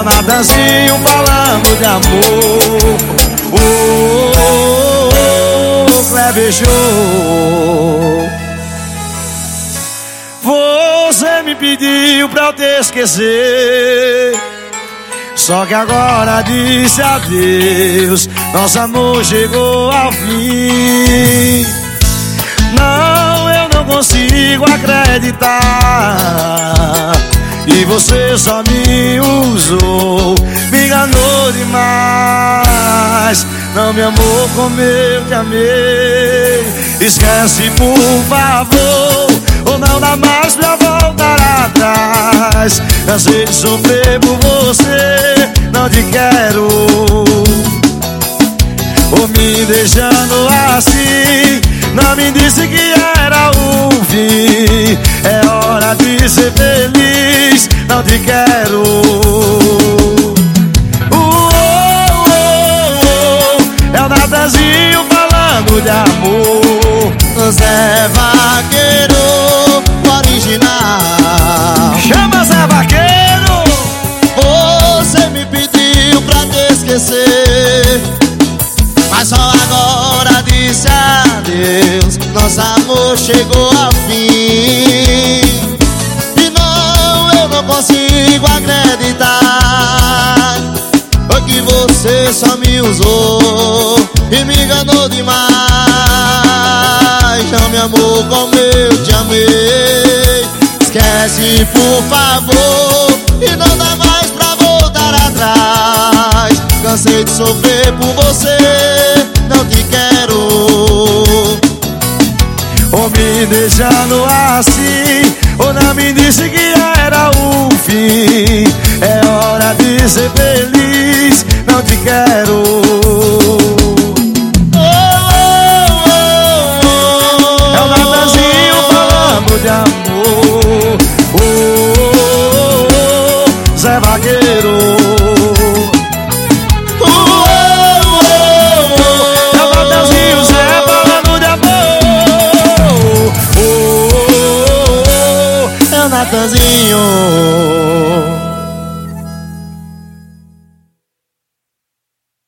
Natanzinho falando de amor. Oh, oh, oh, Show Você me pediu pra eu te esquecer. Só que agora disse adeus. Nosso amor chegou ao fim. Não, eu não consigo acreditar E você só me usou Me enganou demais. Não me amou como eu te amei. Esquece por favor Ou não dá mais pra voltar atrás. Cansei de sofrer por você Não te quero. Ou me deixando assim. Não me disse que era o fim. É hora de ser feliz Não te quero. Uh, oh, oh, É o Natanzinho falando de amor. Zé Vaqueiro original. Chama Zé Vaqueiro. Você me pediu pra te esquecer. Mas só agora disse adeus. Nosso amor chegou ao fim você só me usou E me enganou demais. Não me amou como eu te amei. Esquece por favor E não dá mais pra voltar atrás. Cansei de sofrer por você Não te quero. Ou me deixando assim Ou não me disse que era o fim. É hora de ser Zé Vaqueiro